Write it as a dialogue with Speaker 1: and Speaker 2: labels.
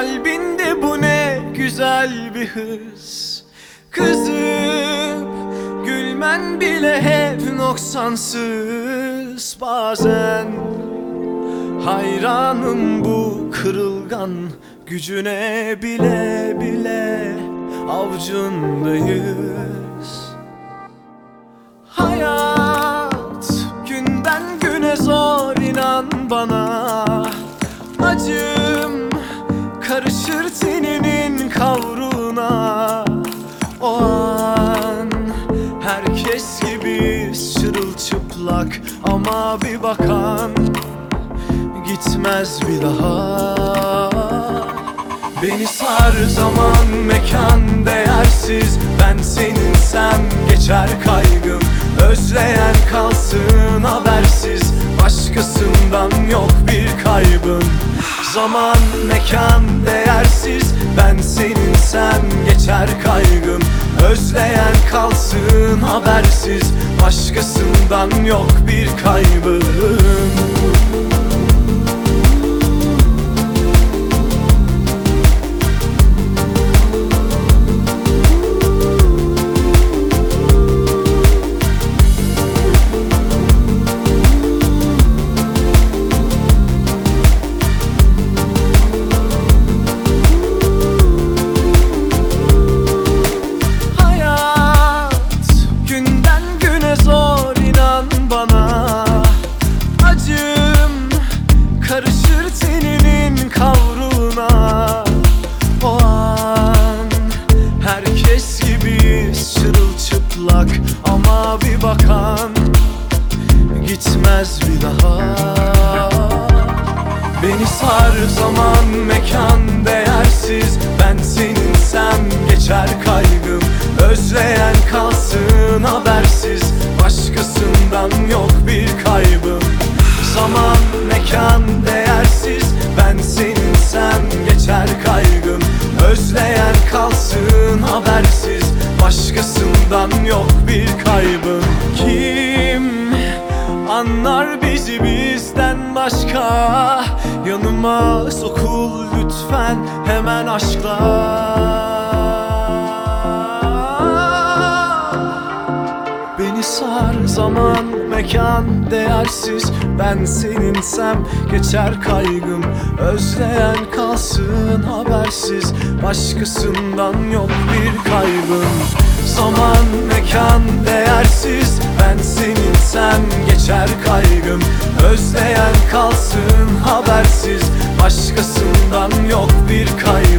Speaker 1: Kalbinde bu ne güzel bir hız. Kızım gülmen bile hep noksansız. Bazen hayranım bu kırılgan Gücüne bile bile avcundayız Hayat günden güne zor inan bana. Acım karışır teninin kavruna. O an herkes gibi çırılçıplak Ama bir bakan gitmez bir daha. Beni sar zaman mekan değersiz Ben seninsem geçer kaygım. Özleyen kalsın habersiz Başkasından yok bir kaybım Zaman mekan değersiz. Ben seninsem geçer kaygım Özleyen kalsın habersiz. Başkasından yok bir kaybım Ama bir bakan gitmez bir daha. Beni sar zaman mekan değersiz. Ben seninsem geçer kaygım. Özleyen kalsın habersiz. Başkasından yok bir kaybım. Zaman mekan değersiz. Ben seninsem geçer kaygım. Özleyen kalsın Anlar bizi bizden başka. Yanıma sokul lütfen hemen aşkla. Beni sar zaman mekan değersiz. Ben seninsem geçer kaygım. Özleyen kalsın habersiz. Başkasından yok bir kaybım. Zaman mekan değersiz. Ben seninsem geçer Habersiz. Başkasından yok bir kaybım